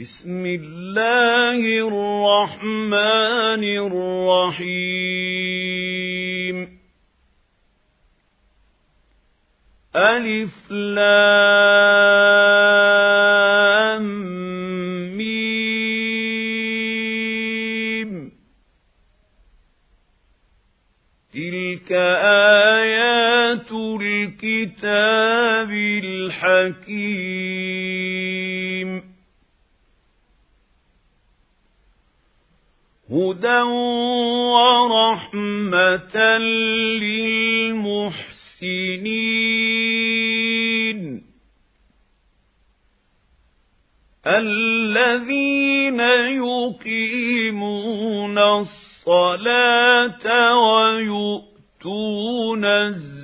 بسم الله الرحمن الرحيم. ألف لام ميم. تلك آيات الكتاب الحكيم. هدى ورحمة للمحسنين الذين يقيمون الصلاة ويؤتون الزكاة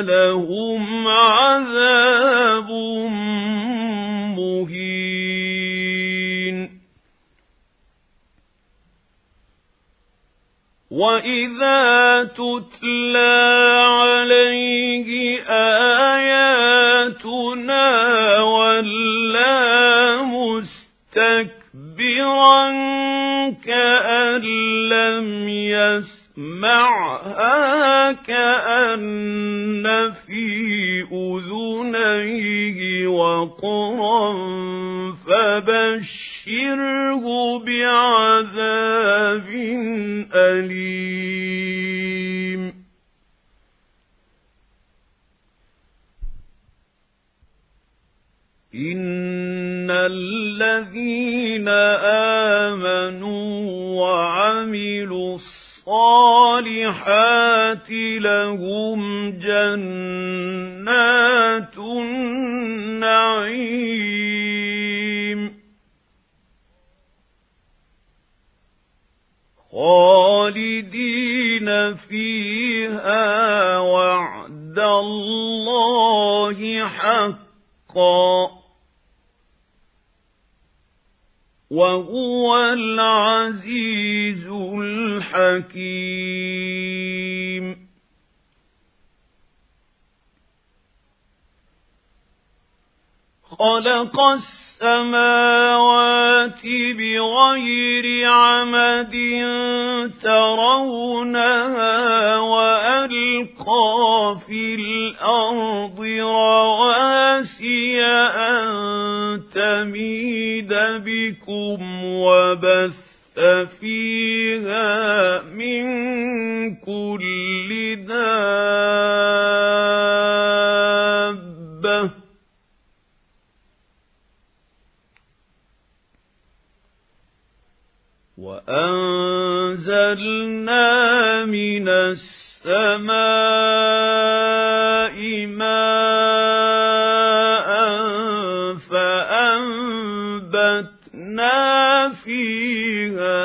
لهم عذاب مهين. وإذا تتلى عليه آياتنا ولا مستكبرا كأن لم يسمعها كأن في أذنيه وقرا فبشره بعذاب أليم إن الذين آمنوا وعملوا الصالحات لهم جنات النعيم. خالدين فيها وعد الله حقا. وهو العزيز الحكيم. خلق السماوات بغير عمد ترونها وألقى في الأرض رواسي بكم وبث فيها من كل دابة. وأنزلنا من السماء فيها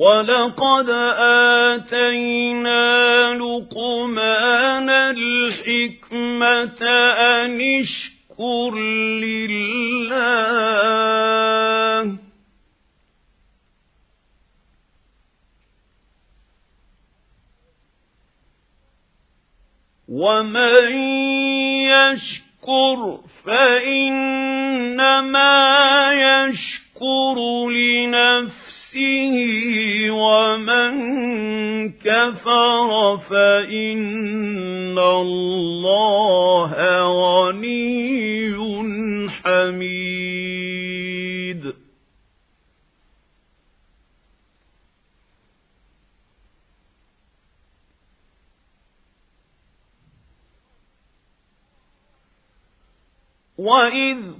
ولقد آتينا لقمان الحكمة أن اشكر لله ومن يشكر فإنما يشكر لنفسه ومن كفر فإن الله غني حميد وَإِذْ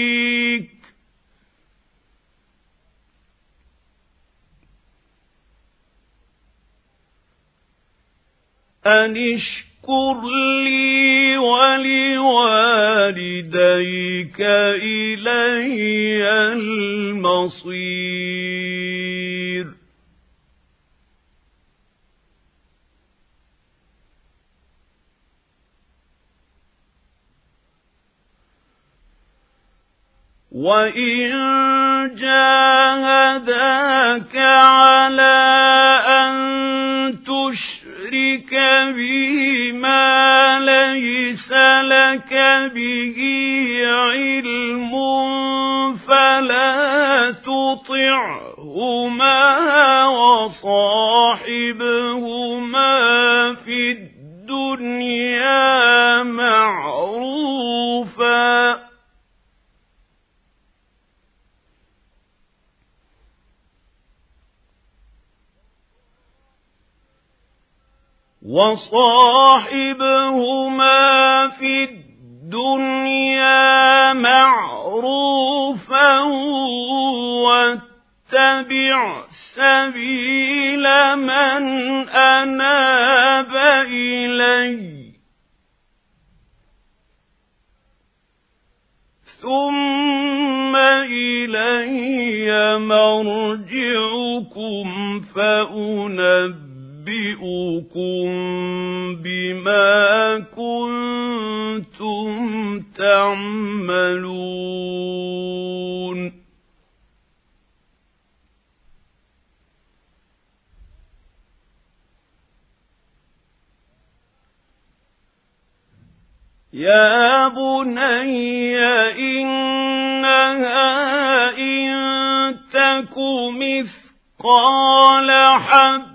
أن اشكر لي ولوالديك إلي المصير وَإِن جَاهَدَاكَ عَلَىٰ أَن تُشْرِكَ بِي مَا لَيْسَ لَكَ بِهِ عِلْمٌ فَلَا تُطِعْهُمَا وَصَاحِبْهُمَا وَصَاحِبْهُمَا فِي الدُّنْيَا مَعْرُوفًا وَاتَّبِعْ سَبِيلَ مَنْ أَنَابَ إِلَيَّ. ثُمَّ إِلَيَّ مَرْجِعُكُمْ فَأُنَبِّئُكُم أُنَبِّئُكُم بِمَا كُنتُمْ تَعْمَلُونَ. يَا بُنَيَّ إِنَّهَا إِن تَكُ مِثْقَالَ حَبَّةٍ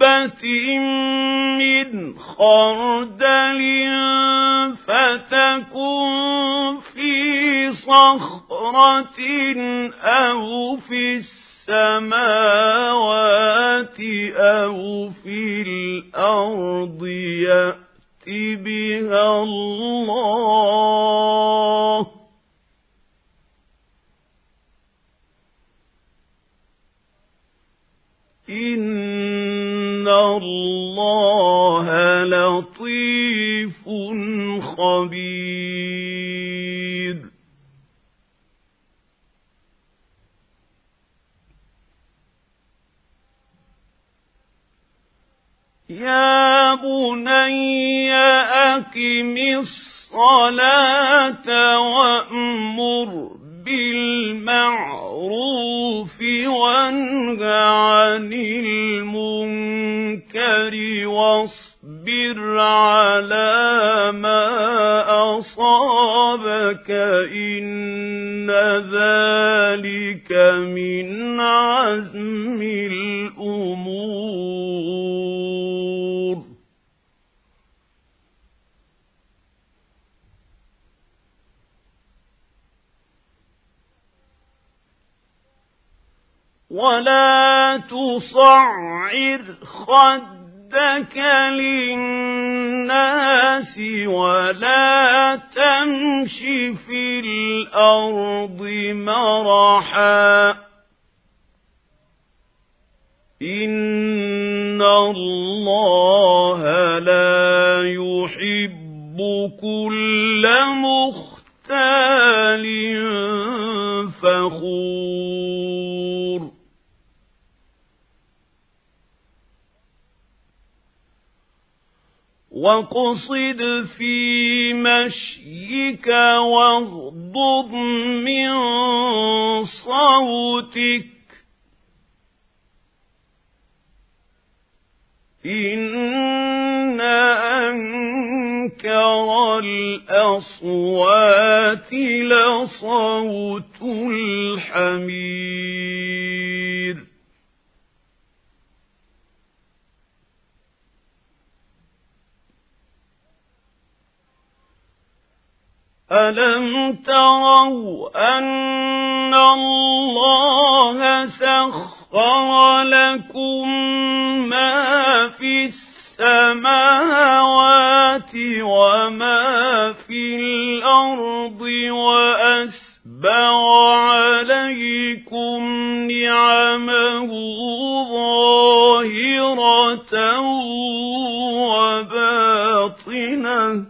حبة من خردل فتكن في صخرة أو في السماوات عن المنكر واصبر على ما أصابك إن ذلك من عزم ولا تصعر خدك للناس ولا تمش في الأرض مرحا إن الله لا يحب كل مختال فخور واقصد في مشيك واغضب من صوتك إن أنكر الأصوات لصوت الحمير ألم تروا أن الله سخر لكم ما في السماوات وما في الأرض وأسبغ عليكم نعمه ظاهرة وباطنة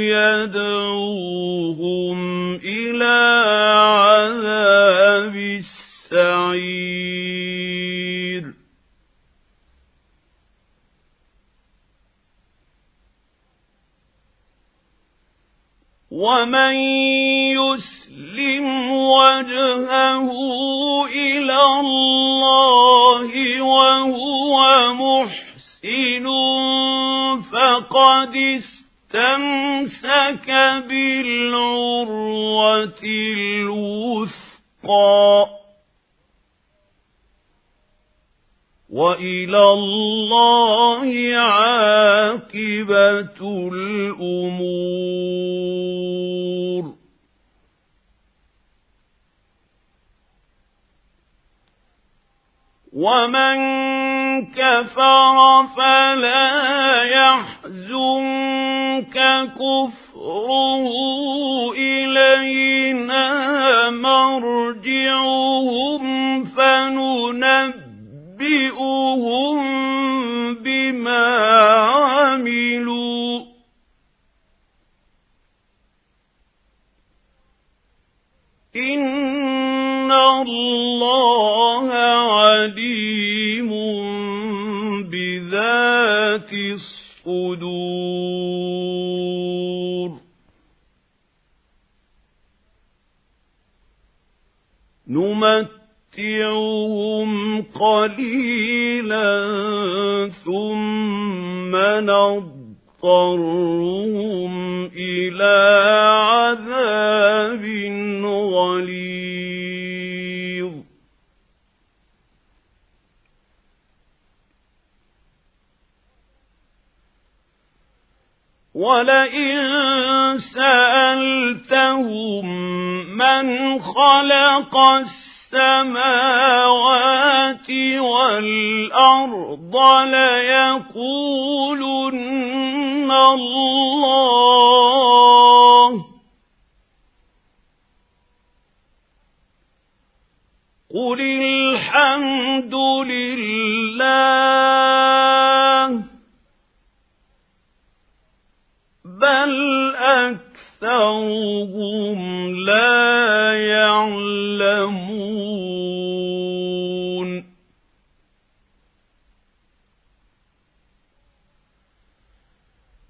يدعوهم إلى عذاب السعير. ومن يسلم وجهه إلى الله وهو محسن فقد استمسك بالعروة الوثقى وإلى الله عاقبة الأمور ومن كفر فلا يحزنك كفره إلينا مرجعهم فننبئ نضطرهم إلى عذاب غليظ. ولئن سألتهم من خلق السماوات والأرض ليقولن الله قل الحمد لله بل أكثرهم لا يعلمون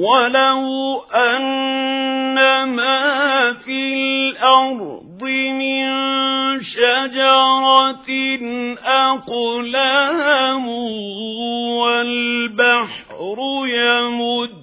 ولو أن ما في الأرض من شجرة أقلام والبحر يمده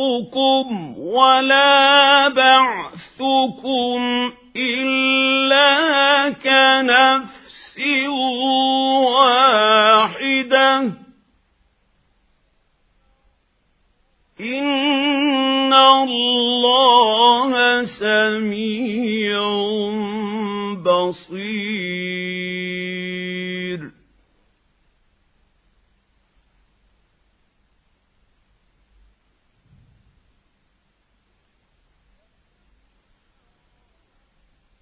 خلقكم ولا بعثكم إلا كنفس واحدة إن الله سميع بصير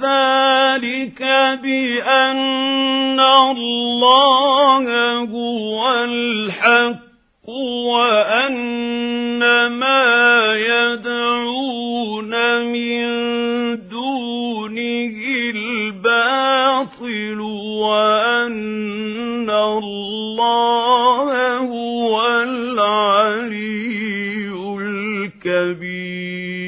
ذلك بأن الله هو الحق وأن ما يدعون من دونه الباطل وأن الله هو العلي الكبير.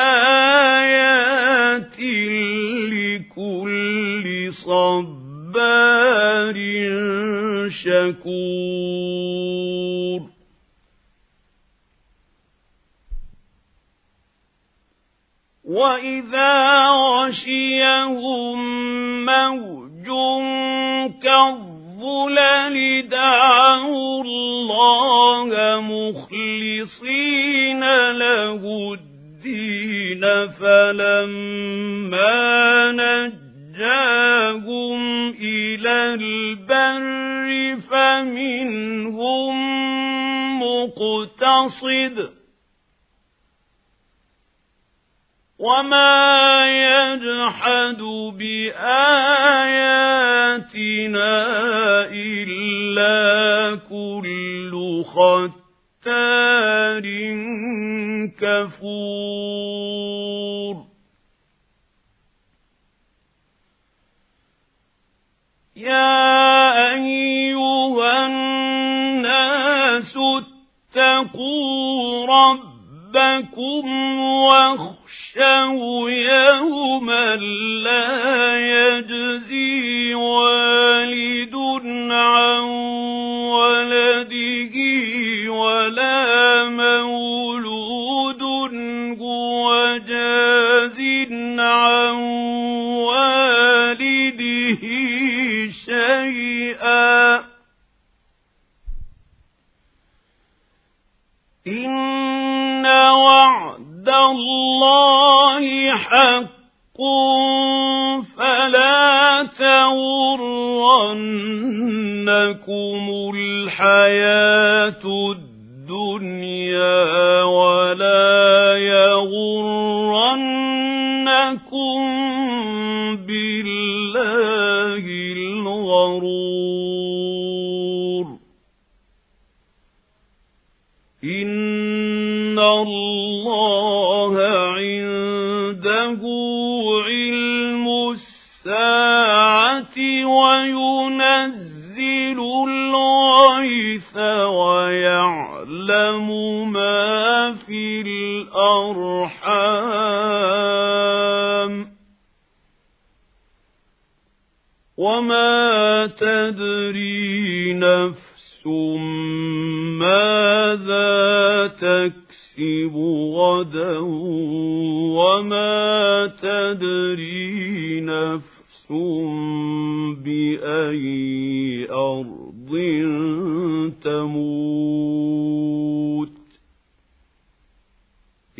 صبار شكور. وإذا غشيهم موج كالظلل دعوا الله مخلصين له الدين فلما نجاهم إلى البر فمنهم مقتصد وما يجحد بآياتنا إلا كل ختار كفور يا أيها الناس اتقوا ربكم واخشوا يوما لا يجزي والد عن ولده ولا مولود هو جاز عن والده. شيئا. إن وعد الله حق فلا تغرنكم الحياة. في الأرحام وما تدري نفس ماذا تكسب غدا وما تدري نفس بأي أرض تموت.